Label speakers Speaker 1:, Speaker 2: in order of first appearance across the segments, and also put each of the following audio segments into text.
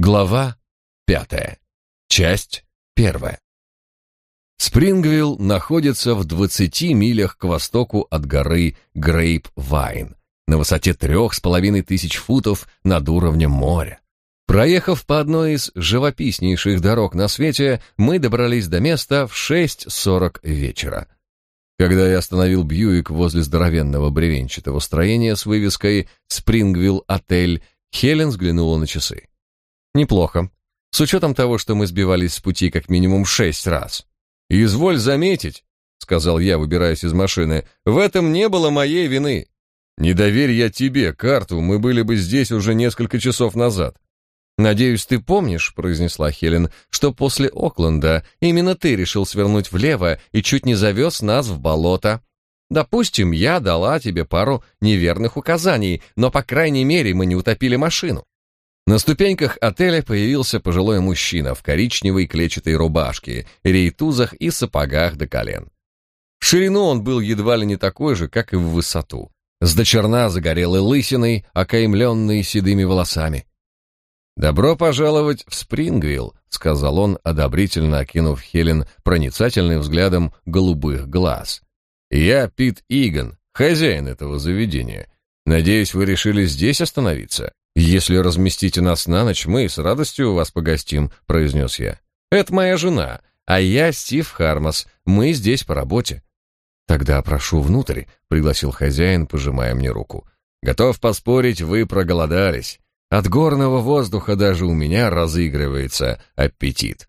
Speaker 1: Глава пятая. Часть первая. Спрингвилл находится в 20 милях к востоку от горы Грейп-Вайн, на высоте трех с половиной тысяч футов над уровнем моря. Проехав по одной из живописнейших дорог на свете, мы добрались до места в 6.40 вечера. Когда я остановил Бьюик возле здоровенного бревенчатого строения с вывеской «Спрингвилл Отель», Хелен взглянула на часы. Неплохо. С учетом того, что мы сбивались с пути как минимум шесть раз. «Изволь заметить», — сказал я, выбираясь из машины, — «в этом не было моей вины. Не доверь я тебе карту, мы были бы здесь уже несколько часов назад». «Надеюсь, ты помнишь», — произнесла Хелен, «что после Окленда именно ты решил свернуть влево и чуть не завез нас в болото. Допустим, я дала тебе пару неверных указаний, но, по крайней мере, мы не утопили машину. На ступеньках отеля появился пожилой мужчина в коричневой клетчатой рубашке, рейтузах и сапогах до колен. В ширину он был едва ли не такой же, как и в высоту, с дочерна загорелой лысиной, окаймленной седыми волосами. «Добро пожаловать в Спрингвилл», — сказал он, одобрительно окинув Хелен проницательным взглядом голубых глаз. «Я Пит Иган, хозяин этого заведения. Надеюсь, вы решили здесь остановиться?» «Если разместите нас на ночь, мы с радостью вас погостим», — произнес я. «Это моя жена, а я Стив Хармас. Мы здесь по работе». «Тогда прошу внутрь», — пригласил хозяин, пожимая мне руку. «Готов поспорить, вы проголодались. От горного воздуха даже у меня разыгрывается аппетит».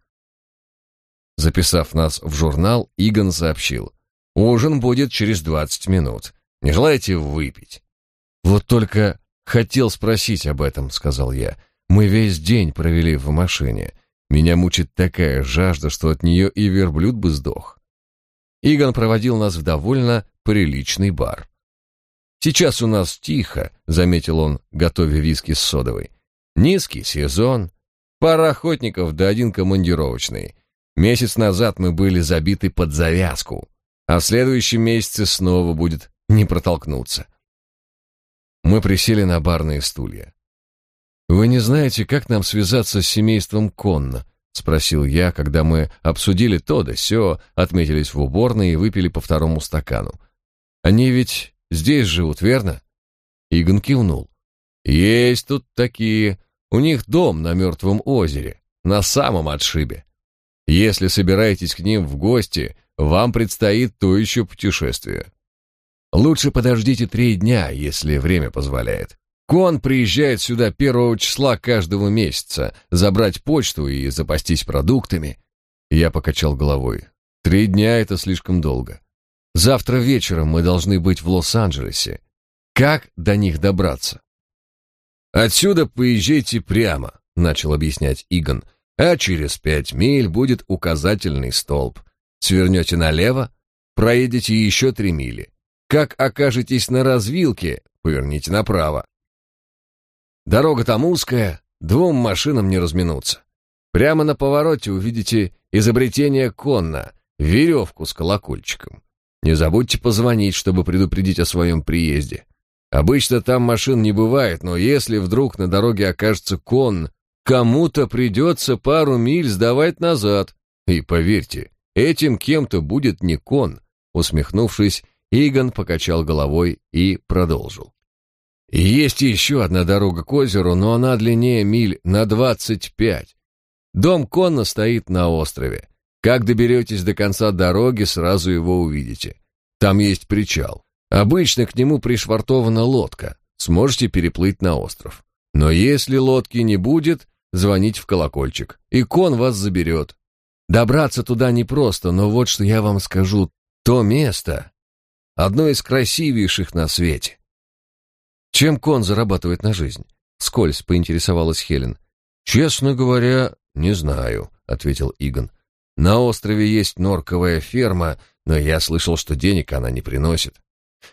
Speaker 1: Записав нас в журнал, Игон сообщил. «Ужин будет через двадцать минут. Не желаете выпить?» «Вот только «Хотел спросить об этом», — сказал я. «Мы весь день провели в машине. Меня мучит такая жажда, что от нее и верблюд бы сдох». Игон проводил нас в довольно приличный бар. «Сейчас у нас тихо», — заметил он, готовя виски с содовой. «Низкий сезон, пара охотников да один командировочный. Месяц назад мы были забиты под завязку, а в следующем месяце снова будет не протолкнуться». Мы присели на барные стулья. «Вы не знаете, как нам связаться с семейством Конна?» — спросил я, когда мы обсудили то да сё, отметились в уборной и выпили по второму стакану. «Они ведь здесь живут, верно?» Игон кивнул. «Есть тут такие. У них дом на мертвом озере, на самом отшибе. Если собираетесь к ним в гости, вам предстоит то еще путешествие. Лучше подождите три дня, если время позволяет. Кон приезжает сюда первого числа каждого месяца, забрать почту и запастись продуктами. Я покачал головой. Три дня — это слишком долго. Завтра вечером мы должны быть в Лос-Анджелесе. Как до них добраться? Отсюда поезжайте прямо, начал объяснять Игон, а через пять миль будет указательный столб. Свернете налево, проедете еще три мили. Как окажетесь на развилке, поверните направо. Дорога там узкая, двум машинам не разминуться. Прямо на повороте увидите изобретение конна, веревку с колокольчиком. Не забудьте позвонить, чтобы предупредить о своем приезде. Обычно там машин не бывает, но если вдруг на дороге окажется кон, кому-то придется пару миль сдавать назад. И поверьте, этим кем-то будет не кон. Усмехнувшись, Игон покачал головой и продолжил. Есть еще одна дорога к озеру, но она длиннее миль на двадцать пять. Дом Конна стоит на острове. Как доберетесь до конца дороги, сразу его увидите. Там есть причал. Обычно к нему пришвартована лодка. Сможете переплыть на остров. Но если лодки не будет, звоните в колокольчик, и Кон вас заберет. Добраться туда непросто, но вот что я вам скажу. То место, одно из красивейших на свете. Чем Кон зарабатывает на жизнь? Скользь поинтересовалась Хелен. Честно говоря, не знаю, ответил Игон. На острове есть норковая ферма, но я слышал, что денег она не приносит.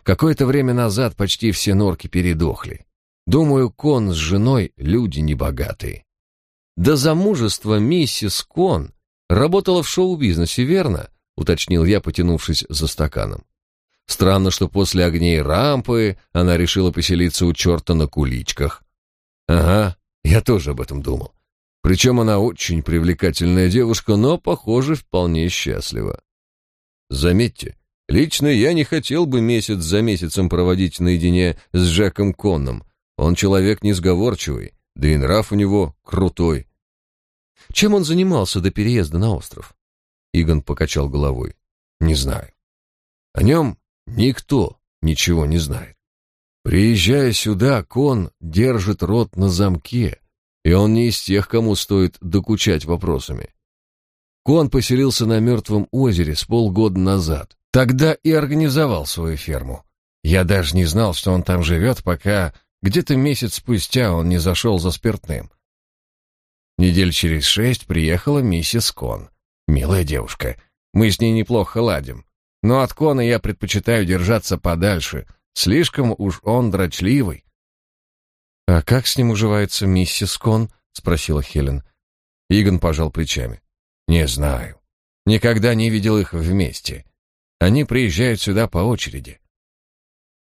Speaker 1: Какое-то время назад почти все норки передохли. Думаю, Кон с женой люди небогатые. До замужества миссис Кон работала в шоу-бизнесе, верно? уточнил я, потянувшись за стаканом. Странно, что после огней рампы она решила поселиться у черта на куличках. Ага, я тоже об этом думал. Причем она очень привлекательная девушка, но, похоже, вполне счастлива. Заметьте, лично я не хотел бы месяц за месяцем проводить наедине с Джеком Конном. Он человек несговорчивый, да и нрав у него крутой. Чем он занимался до переезда на остров? Игон покачал головой. Не знаю. О нем никто ничего не знает. Приезжая сюда, Кон держит рот на замке, и он не из тех, кому стоит докучать вопросами. Кон поселился на мертвом озере с полгода назад. Тогда и организовал свою ферму. Я даже не знал, что он там живет, пока где-то месяц спустя он не зашел за спиртным. Недель через шесть приехала миссис Кон. Милая девушка. Мы с ней неплохо ладим. Но от Кона я предпочитаю держаться подальше. Слишком уж он дрочливый. «А как с ним уживается миссис Кон?» — спросила Хелен. Игон пожал плечами. «Не знаю. Никогда не видел их вместе. Они приезжают сюда по очереди».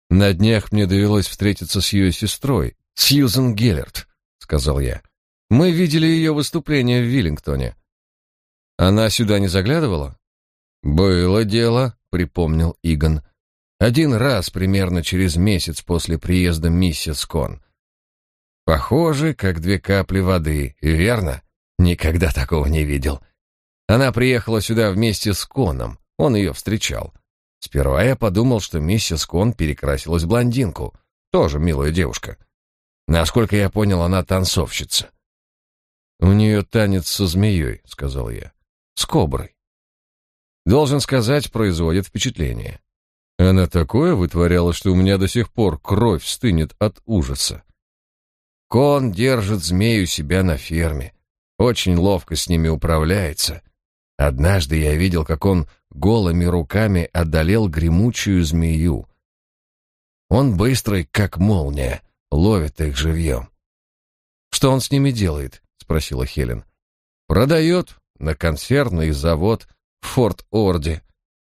Speaker 1: «На днях мне довелось встретиться с ее сестрой, Сьюзен Геллерт», — сказал я. «Мы видели ее выступление в Виллингтоне». «Она сюда не заглядывала?» «Было дело», — припомнил Игон. «Один раз примерно через месяц после приезда миссис Кон. Похожи, как две капли воды, верно? Никогда такого не видел. Она приехала сюда вместе с Коном, он ее встречал. Сперва я подумал, что миссис Кон перекрасилась блондинку, тоже милая девушка. Насколько я понял, она танцовщица. «У нее танец со змеей», — сказал я. «С коброй». Должен сказать, производит впечатление. Она такое вытворяла, что у меня до сих пор кровь стынет от ужаса. Кон держит змей у себя на ферме. Очень ловко с ними управляется. Однажды я видел, как он голыми руками одолел гремучую змею. Он быстрый, как молния, ловит их живьем. «Что он с ними делает?» — спросила Хелен. «Продает на консервный завод Форт-Орде.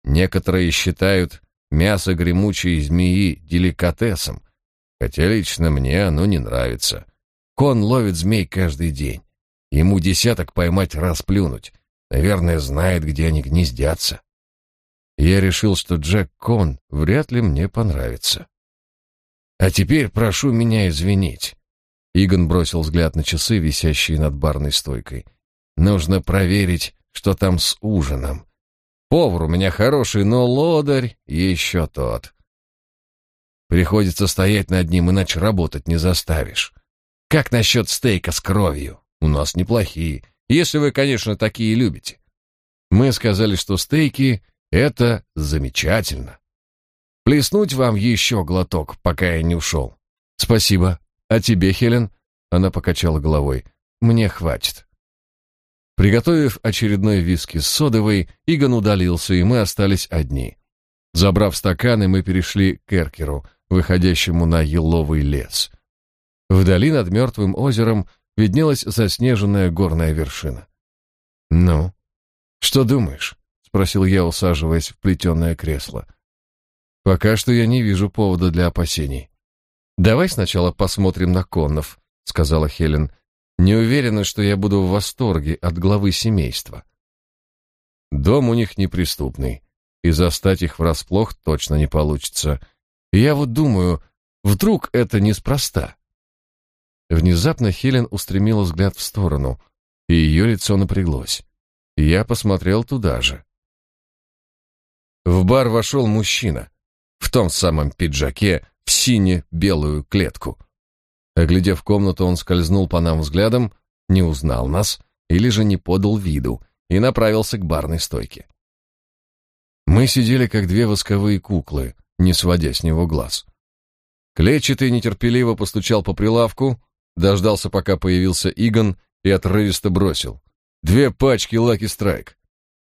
Speaker 1: Некоторые считают мясо гремучей змеи деликатесом, Хотя лично мне оно не нравится. Кон ловит змей каждый день. Ему десяток поймать расплюнуть. Наверное, знает, где они гнездятся. Я решил, что Джек Кон вряд ли мне понравится. А теперь прошу меня извинить. Игон бросил взгляд на часы, висящие над барной стойкой. Нужно проверить, что там с ужином. Повар у меня хороший, но лодырь еще тот. Приходится стоять над ним, иначе работать не заставишь. Как насчет стейка с кровью? У нас неплохие, если вы, конечно, такие любите. Мы сказали, что стейки — это замечательно. Плеснуть вам еще глоток, пока я не ушел. Спасибо. А тебе, Хелен? Она покачала головой. Мне хватит. Приготовив очередной виски с содовой, Игон удалился, и мы остались одни. Забрав стаканы, мы перешли к Эркеру — выходящему на еловый лес. Вдали над мертвым озером виднелась заснеженная горная вершина. «Ну, что думаешь?» — спросил я, усаживаясь в плетеное кресло. «Пока что я не вижу повода для опасений». «Давай сначала посмотрим на коннов», — сказала Хелен. «Не уверена, что я буду в восторге от главы семейства». «Дом у них неприступный, и застать их врасплох точно не получится», я вот думаю, вдруг это неспроста. Внезапно Хелен устремила взгляд в сторону, и ее лицо напряглось. Я посмотрел туда же. В бар вошел мужчина в том самом пиджаке в сине-белую клетку. Оглядев комнату, он скользнул по нам взглядом, не узнал нас или же не подал виду и направился к барной стойке. Мы сидели как две восковые куклы, не сводя с него глаз. Клетчатый нетерпеливо постучал по прилавку, дождался, пока появился Игон, и отрывисто бросил. «Две пачки Лаки Страйк».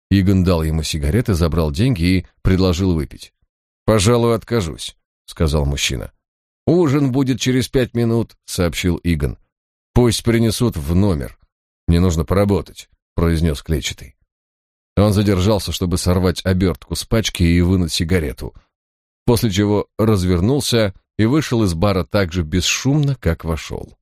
Speaker 1: Игон дал ему сигареты, забрал деньги и предложил выпить. «Пожалуй, откажусь», — сказал мужчина. «Ужин будет через пять минут», — сообщил Игон. «Пусть принесут в номер. Мне нужно поработать», — произнес Клетчатый. Он задержался, чтобы сорвать обертку с пачки и вынуть сигарету — после чего развернулся и вышел из бара так же бесшумно, как вошел.